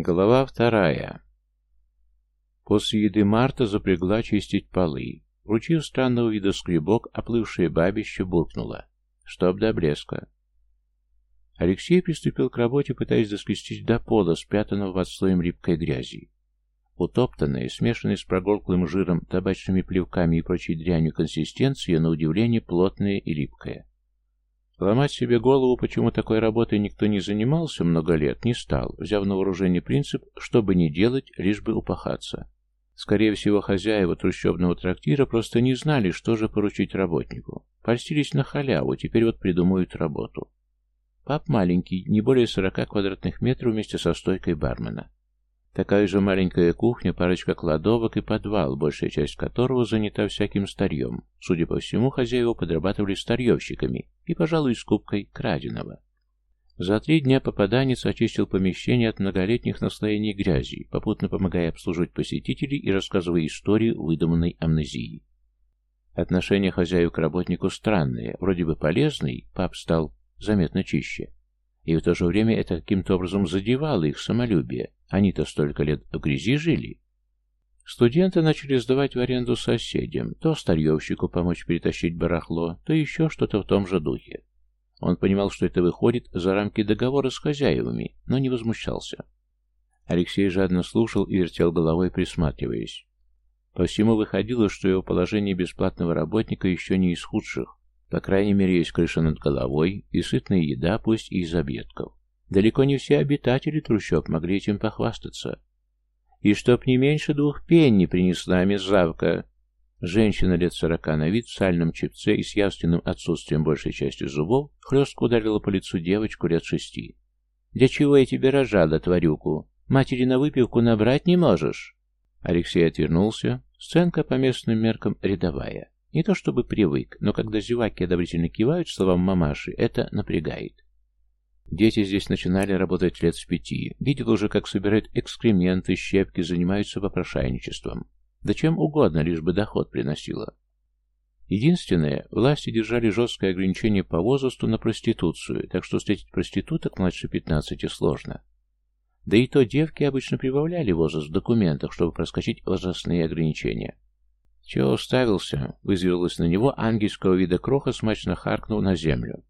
Глава вторая. После еды Марта запрягла чистить полы. Вручив странного вида скребок, оплывшее бабище буркнула. Чтоб до блеска. Алексей приступил к работе, пытаясь доскрестить до пола, спрятанного под слоем липкой грязи. Утоптанная, смешанная с прогорклым жиром, табачными плевками и прочей дрянью консистенция, на удивление, плотная и липкая. Ломать себе голову, почему такой работой никто не занимался много лет, не стал, взяв на вооружение принцип, чтобы не делать, лишь бы упахаться. Скорее всего, хозяева трущобного трактира просто не знали, что же поручить работнику. Польстились на халяву, теперь вот придумают работу. Пап маленький, не более 40 квадратных метров вместе со стойкой бармена. Такая же маленькая кухня, парочка кладовок и подвал, большая часть которого занята всяким старьем. Судя по всему, хозяева подрабатывали старьевщиками и, пожалуй, скупкой краденого. За три дня попаданец очистил помещение от многолетних наслоений грязи, попутно помогая обслуживать посетителей и рассказывая историю выдуманной амнезии. Отношение хозяев к работнику странное, вроде бы полезный, пап стал заметно чище. И в то же время это каким-то образом задевало их самолюбие. Они-то столько лет в грязи жили. Студенты начали сдавать в аренду соседям, то старьевщику помочь перетащить барахло, то еще что-то в том же духе. Он понимал, что это выходит за рамки договора с хозяевами, но не возмущался. Алексей жадно слушал и вертел головой, присматриваясь. По всему выходило, что его положение бесплатного работника еще не из худших. По крайней мере, есть крыша над головой и сытная еда, пусть и из объедков. Далеко не все обитатели трущоб могли этим похвастаться. И чтоб не меньше двух пенни принесла мерзавка. Женщина лет сорока на вид в сальном чепце и с явственным отсутствием большей части зубов хлестко ударила по лицу девочку лет шести. «Для чего я тебе рожала, тварюку? Матери на выпивку набрать не можешь?» Алексей отвернулся. Сценка по местным меркам рядовая. Не то чтобы привык, но когда зеваки одобрительно кивают словам мамаши, это напрягает. Дети здесь начинали работать лет с пяти. Видел уже, как собирают экскременты, щепки, занимаются попрошайничеством. Да чем угодно, лишь бы доход приносило. Единственное, власти держали жесткое ограничение по возрасту на проституцию, так что встретить проституток младше 15 сложно. Да и то девки обычно прибавляли возраст в документах, чтобы проскочить возрастные ограничения. «Чего уставился?» — вызверилась на него ангельского вида кроха, смачно харкнув на землю.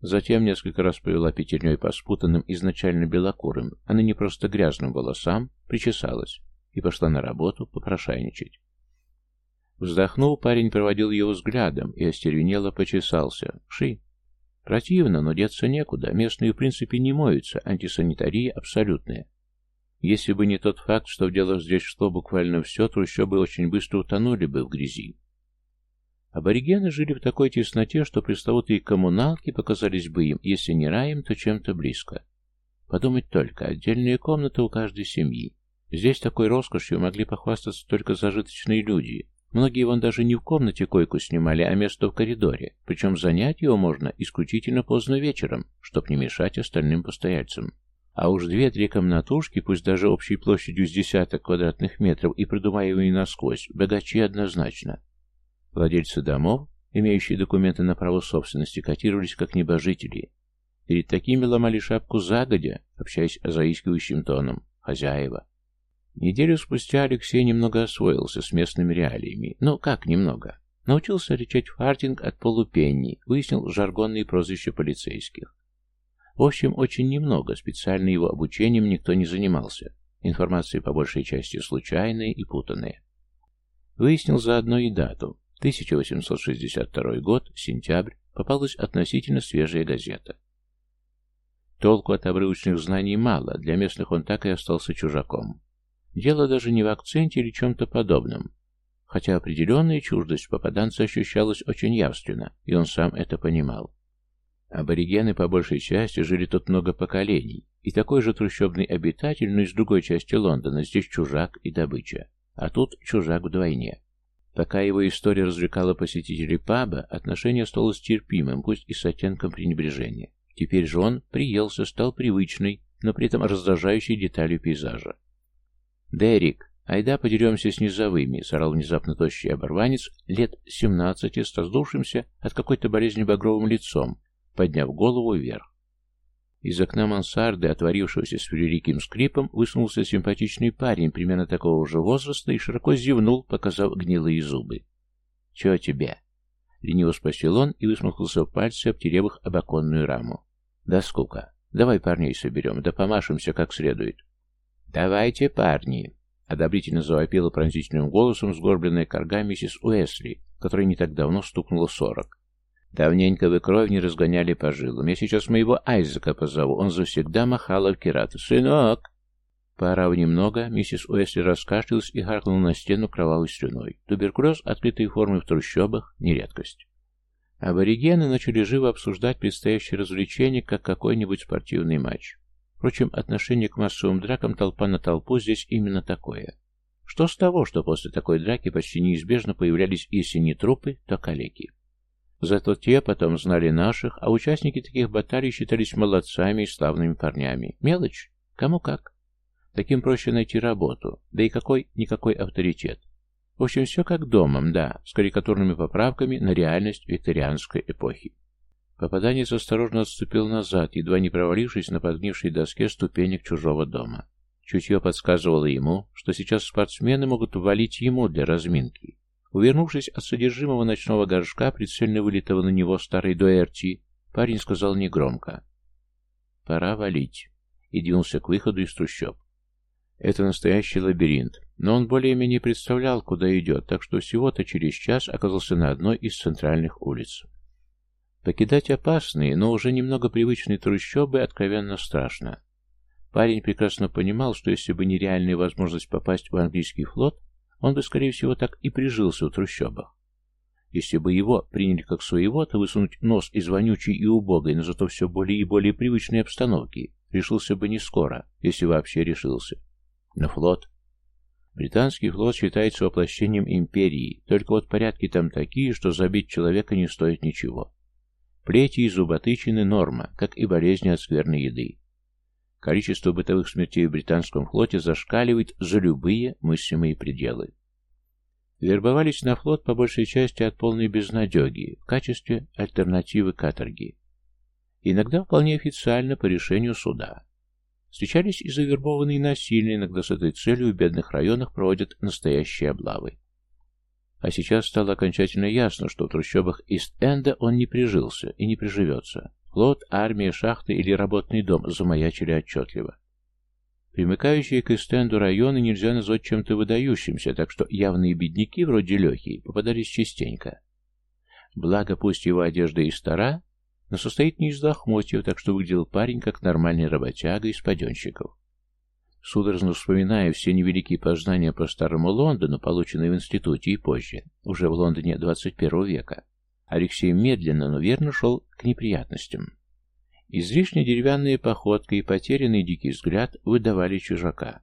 Затем несколько раз повела пятерней по спутанным изначально белокурым, а ныне просто грязным волосам, причесалась и пошла на работу попрошайничать. Вздохнув, парень проводил его взглядом и остервенело почесался. Ши. Противно, но деться некуда. Местные в принципе не моются, антисанитария абсолютная. Если бы не тот факт, что в дело здесь шло буквально все, трущобы очень быстро утонули бы в грязи. Аборигены жили в такой тесноте, что пресловутые коммуналки показались бы им, если не раем, то чем-то близко. Подумать только, отдельные комнаты у каждой семьи. Здесь такой роскошью могли похвастаться только зажиточные люди. Многие вон даже не в комнате койку снимали, а место в коридоре, причем занять его можно исключительно поздно вечером, чтоб не мешать остальным постояльцам. А уж две-три комнатушки, пусть даже общей площадью с десяток квадратных метров и продуваемые насквозь, богачи однозначно. Владельцы домов, имеющие документы на право собственности, котировались как небожители. Перед такими ломали шапку загодя, общаясь заискивающим тоном. Хозяева. Неделю спустя Алексей немного освоился с местными реалиями. Ну, как немного? Научился речать фартинг от полупенни, выяснил жаргонные прозвища полицейских. В общем, очень немного, специально его обучением никто не занимался. Информация по большей части случайная и путанная. Выяснил заодно и дату. 1862 год, сентябрь, попалась относительно свежая газета. Толку от обрывочных знаний мало, для местных он так и остался чужаком. Дело даже не в акценте или чем-то подобном. Хотя определенная чуждость попаданца ощущалась очень явственно, и он сам это понимал. Аборигены по большей части жили тут много поколений, и такой же трущобный обитатель, но из другой части Лондона, здесь чужак и добыча. А тут чужак вдвойне. Пока его история развлекала посетителей паба, отношение осталось терпимым, пусть и с оттенком пренебрежения. Теперь же он приелся, стал привычной, но при этом раздражающей деталью пейзажа. «Дерек, айда подеремся с низовыми», — сорал внезапно тощий оборванец, лет семнадцати, с раздувшимся от какой-то болезни багровым лицом, подняв голову вверх. Из окна мансарды, отворившегося с превеликим скрипом, высунулся симпатичный парень примерно такого же возраста и широко зевнул, показав гнилые зубы. «Чего тебе?» — лениво спросил он и высмахнулся в пальцы, обтерев об оконную раму. «Да скука. Давай парней соберем, да помашемся как следует». «Давайте, парни!» — одобрительно завопила пронзительным голосом сгорбленная корга миссис Уэсли, которой не так давно стукнуло сорок. Давненько вы кровь не разгоняли по жилам. Я сейчас моего Айзека позову. Он завсегда махал Алкирата. «Сынок!» Поорав немного, миссис Уэсли раскашлялась и харкнула на стену кровавой слюной. Туберкулез, открытой формы в трущобах, не редкость. Аборигены начали живо обсуждать предстоящее развлечение, как какой-нибудь спортивный матч. Впрочем, отношение к массовым дракам толпа на толпу здесь именно такое. Что с того, что после такой драки почти неизбежно появлялись, если не трупы, то калеки. Зато те потом знали наших, а участники таких баталий считались молодцами и славными парнями. Мелочь? Кому как. Таким проще найти работу, да и какой-никакой авторитет. В общем, все как домом, да, с карикатурными поправками на реальность викторианской эпохи. Попаданец осторожно отступил назад, едва не провалившись на подгнившей доске ступенек чужого дома. Чутье подсказывало ему, что сейчас спортсмены могут валить ему для разминки. Увернувшись от содержимого ночного горшка, прицельно вылитого на него старой дуэрти, парень сказал негромко «Пора валить» и двинулся к выходу из трущоб. Это настоящий лабиринт, но он более-менее представлял, куда идет, так что всего-то через час оказался на одной из центральных улиц. Покидать опасные, но уже немного привычные трущобы откровенно страшно. Парень прекрасно понимал, что если бы нереальная возможность попасть в английский флот, он бы, скорее всего, так и прижился в трущобах. Если бы его приняли как своего, то высунуть нос из вонючей и убогой, но зато все более и более привычной обстановки, решился бы не скоро, если вообще решился. Но флот... Британский флот считается воплощением империи, только вот порядки там такие, что забить человека не стоит ничего. Плети и зуботычины – норма, как и болезни от скверной еды. Количество бытовых смертей в британском флоте зашкаливает за любые мыслимые пределы. Вербовались на флот по большей части от полной безнадеги в качестве альтернативы каторги. Иногда вполне официально по решению суда. Встречались и завербованные насильно, иногда с этой целью в бедных районах проводят настоящие облавы. А сейчас стало окончательно ясно, что в трущобах Ист-Энда он не прижился и не приживется. Флот, армия, шахты или работный дом замаячили отчетливо. Примыкающие к эстенду районы нельзя назвать чем-то выдающимся, так что явные бедняки, вроде Лехи, попадались частенько. Благо, пусть его одежда и стара, но состоит не из лохмотьев, так что выглядел парень как нормальный работяга из паденщиков. Судорожно вспоминая все невеликие познания по старому Лондону, полученные в институте и позже, уже в Лондоне 21 века, Алексей медленно, но верно шел к неприятностям. Излишне деревянная походка и потерянный дикий взгляд выдавали чужака.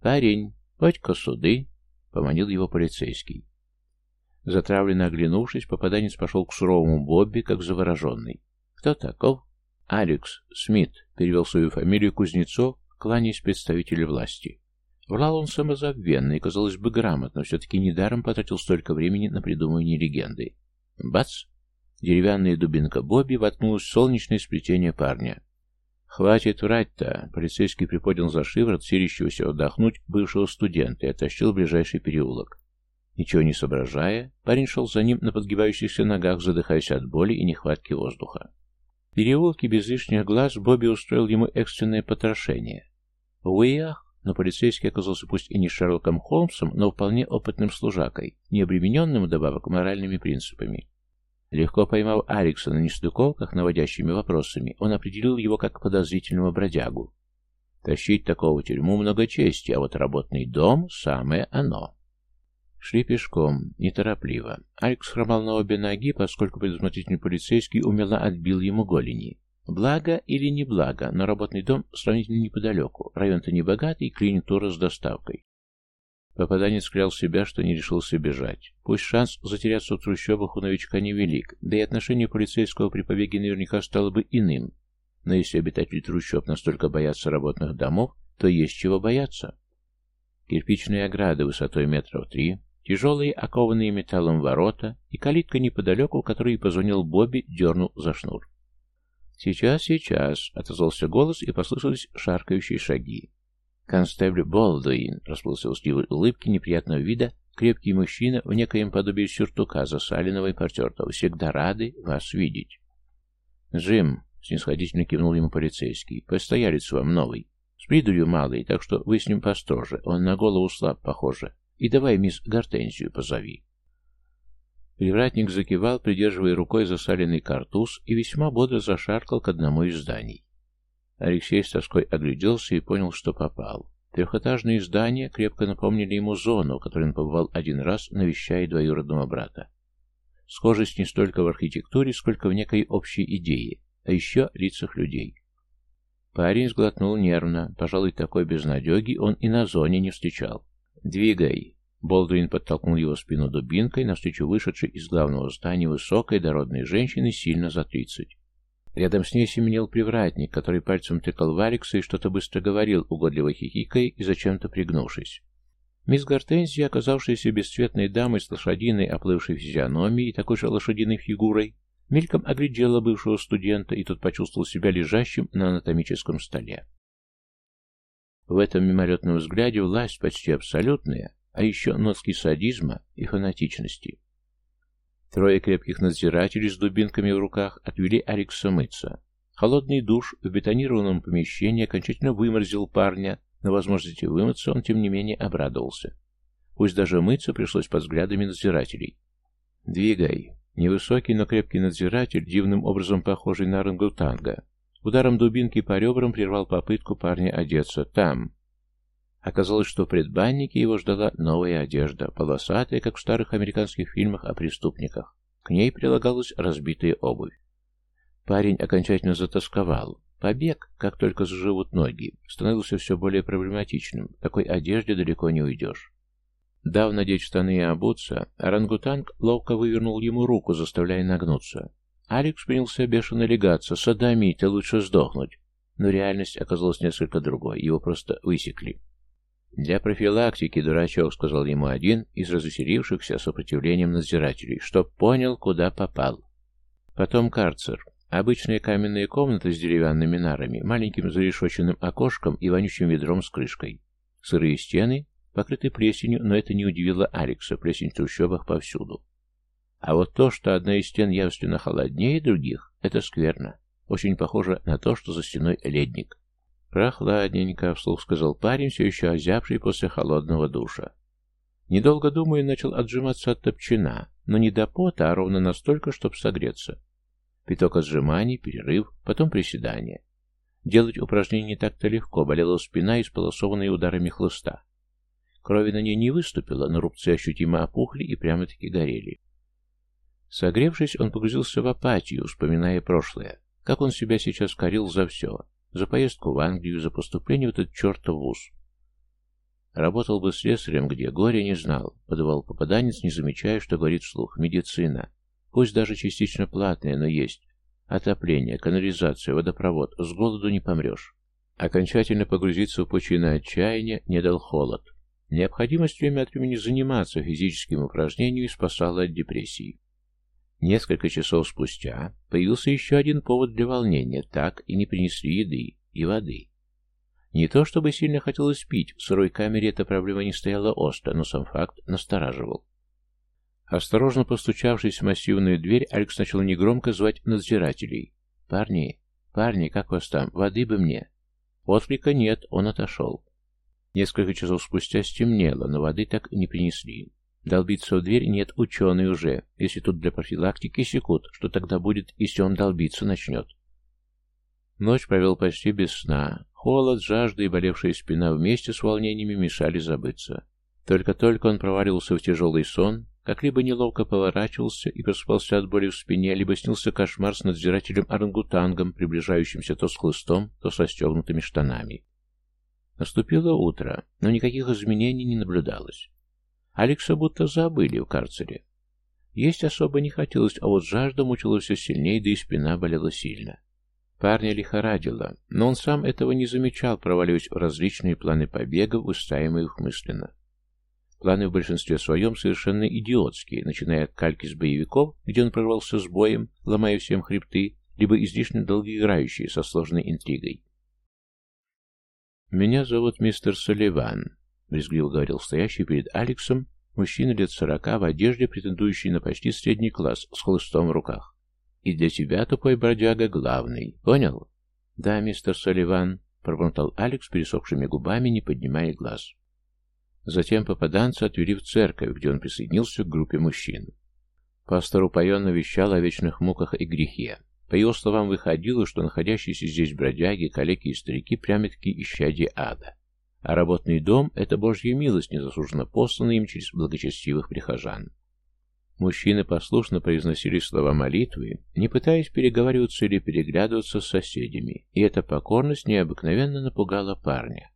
«Парень, подь-ка суды!» — поманил его полицейский. Затравленно оглянувшись, попаданец пошел к суровому Бобби, как завороженный. «Кто таков?» «Алекс Смит», — перевел свою фамилию Кузнецов, кланяясь представителю власти. Врал он самозабвенно и, казалось бы, грамотно, все-таки недаром потратил столько времени на придумывание легенды. Бац! Деревянная дубинка Бобби воткнулась в солнечное сплетение парня. «Хватит врать-то!» Полицейский приподнял за шиворот силищегося отдохнуть бывшего студента и оттащил в ближайший переулок. Ничего не соображая, парень шел за ним на подгибающихся ногах, задыхаясь от боли и нехватки воздуха. В переулке без лишних глаз Бобби устроил ему экстренное потрошение. Уях! Но полицейский оказался пусть и не Шерлоком Холмсом, но вполне опытным служакой, не обремененным добавок моральными принципами. Легко поймав Алекса на нестыковках, наводящими вопросами, он определил его как подозрительного бродягу. Тащить такого тюрьму много чести, а вот работный дом — самое оно. Шли пешком, неторопливо. Алекс хромал на обе ноги, поскольку предусмотрительный полицейский умело отбил ему голени. Благо или не благо, но работный дом сравнительно неподалеку. Район-то не богатый, клиентура с доставкой. Попаданец клял себя, что не решился бежать. Пусть шанс затеряться в трущобах у новичка невелик, да и отношение полицейского при побеге наверняка стало бы иным. Но если обитатели трущоб настолько боятся работных домов, то есть чего бояться. Кирпичные ограды высотой метров три, тяжелые окованные металлом ворота и калитка неподалеку, которой позвонил Бобби, дернул за шнур. «Сейчас, сейчас», — отозвался голос, и послышались шаркающие шаги. «Констебль Болдуин», — расплылся в сливой улыбки неприятного вида, крепкий мужчина в некоем подобии сюртука, засаленного и потертого. «Всегда рады вас видеть». «Джим», — снисходительно кивнул ему полицейский, — «постоялец вам новый. С придурью малый, так что вы с ним построже. Он на голову слаб, похоже. И давай мисс Гортензию позови». Привратник закивал, придерживая рукой засаленный картуз, и весьма бодро зашаркал к одному из зданий. Алексей с тоской огляделся и понял, что попал. Трехэтажные здания крепко напомнили ему зону, в которой он побывал один раз, навещая двоюродного брата. Схожесть не столько в архитектуре, сколько в некой общей идее, а еще лицах людей. Парень сглотнул нервно, пожалуй, такой безнадеги он и на зоне не встречал. «Двигай!» Болдуин подтолкнул его спину дубинкой, навстречу вышедшей из главного здания высокой дородной женщины сильно за тридцать. Рядом с ней семенил привратник, который пальцем тыкал в Алекса и что-то быстро говорил, угодливо хихикая и зачем-то пригнувшись. Мисс Гортензия, оказавшаяся бесцветной дамой с лошадиной, оплывшей физиономией и такой же лошадиной фигурой, мельком оглядела бывшего студента и тут почувствовал себя лежащим на анатомическом столе. В этом мимолетном взгляде власть почти абсолютная, а еще нотки садизма и фанатичности. Трое крепких надзирателей с дубинками в руках отвели Алекса мыться. Холодный душ в бетонированном помещении окончательно выморзил парня, но возможности вымыться он, тем не менее, обрадовался. Пусть даже мыться пришлось под взглядами надзирателей. «Двигай!» Невысокий, но крепкий надзиратель, дивным образом похожий на орангутанга, ударом дубинки по ребрам прервал попытку парня одеться. «Там!» Оказалось, что в предбаннике его ждала новая одежда, полосатая, как в старых американских фильмах о преступниках. К ней прилагалась разбитая обувь. Парень окончательно затасковал. Побег, как только заживут ноги, становился все более проблематичным. В такой одежде далеко не уйдешь. Дав надеть штаны и обуться, орангутанг ловко вывернул ему руку, заставляя нагнуться. Алекс принялся бешено легаться. «Садомить, лучше сдохнуть». Но реальность оказалась несколько другой. Его просто высекли. «Для профилактики, дурачок», — сказал ему один из развеселившихся сопротивлением надзирателей, чтоб понял, куда попал. Потом карцер. Обычная каменная комната с деревянными нарами, маленьким зарешоченным окошком и вонючим ведром с крышкой. Сырые стены, покрыты плесенью, но это не удивило Алекса, плесень в трущобах повсюду. А вот то, что одна из стен явственно холоднее других, это скверно. Очень похоже на то, что за стеной ледник. «Прохладненько», — вслух сказал парень, все еще озябший после холодного душа. Недолго думая, начал отжиматься от топчина, но не до пота, а ровно настолько, чтобы согреться. Пяток отжиманий, перерыв, потом приседания. Делать упражнения не так-то легко, болела спина, исполосованная ударами хлыста. Крови на ней не выступило, но рубцы ощутимо опухли и прямо-таки горели. Согревшись, он погрузился в апатию, вспоминая прошлое, как он себя сейчас корил за все, за поездку в Англию, за поступление в этот чертов вуз. Работал бы слесарем, где горе не знал, подавал попаданец, не замечая, что говорит вслух. Медицина. Пусть даже частично платная, но есть. Отопление, канализация, водопровод. С голоду не помрешь. Окончательно погрузиться в пучины отчаяния не дал холод. Необходимость время от времени заниматься физическим упражнением спасала от депрессии. Несколько часов спустя появился еще один повод для волнения, так и не принесли еды и воды. Не то чтобы сильно хотелось пить, в сырой камере эта проблема не стояла остро, но сам факт настораживал. Осторожно постучавшись в массивную дверь, Алекс начал негромко звать надзирателей. «Парни, парни, как вас там? Воды бы мне!» Отклика нет, он отошел. Несколько часов спустя стемнело, но воды так и не принесли. Долбиться в дверь нет, ученый уже. Если тут для профилактики секут, что тогда будет, если он долбиться начнет? Ночь провел почти без сна. Холод, жажда и болевшая спина вместе с волнениями мешали забыться. Только-только он проваливался в тяжелый сон, как либо неловко поворачивался и просыпался от боли в спине, либо снился кошмар с надзирателем-орангутангом, приближающимся то с хлыстом, то со стегнутыми штанами. Наступило утро, но никаких изменений не наблюдалось. Алекса будто забыли в карцере. Есть особо не хотелось, а вот жажда мучила все сильнее, да и спина болела сильно. Парня лихорадило, но он сам этого не замечал, проваливаясь в различные планы побегов, устраиваемые их мысленно. Планы в большинстве своем совершенно идиотские, начиная от кальки с боевиков, где он прорвался с боем, ломая всем хребты, либо излишне долгоиграющие со сложной интригой. «Меня зовут мистер Салливан», — брезгливо говорил стоящий перед Алексом мужчина лет сорока в одежде, претендующий на почти средний класс, с хлыстом в руках. «И для тебя, тупой бродяга, главный. Понял?» «Да, мистер Салливан», — пробормотал Алекс пересохшими губами, не поднимая глаз. Затем попаданца отвели в церковь, где он присоединился к группе мужчин. Пастор упоенно вещал о вечных муках и грехе. По его словам, выходило, что находящиеся здесь бродяги, калеки и старики прямо-таки исчадие ада. А работный дом — это божья милость, незаслуженно посланная им через благочестивых прихожан. Мужчины послушно произносили слова молитвы, не пытаясь переговариваться или переглядываться с соседями, и эта покорность необыкновенно напугала парня.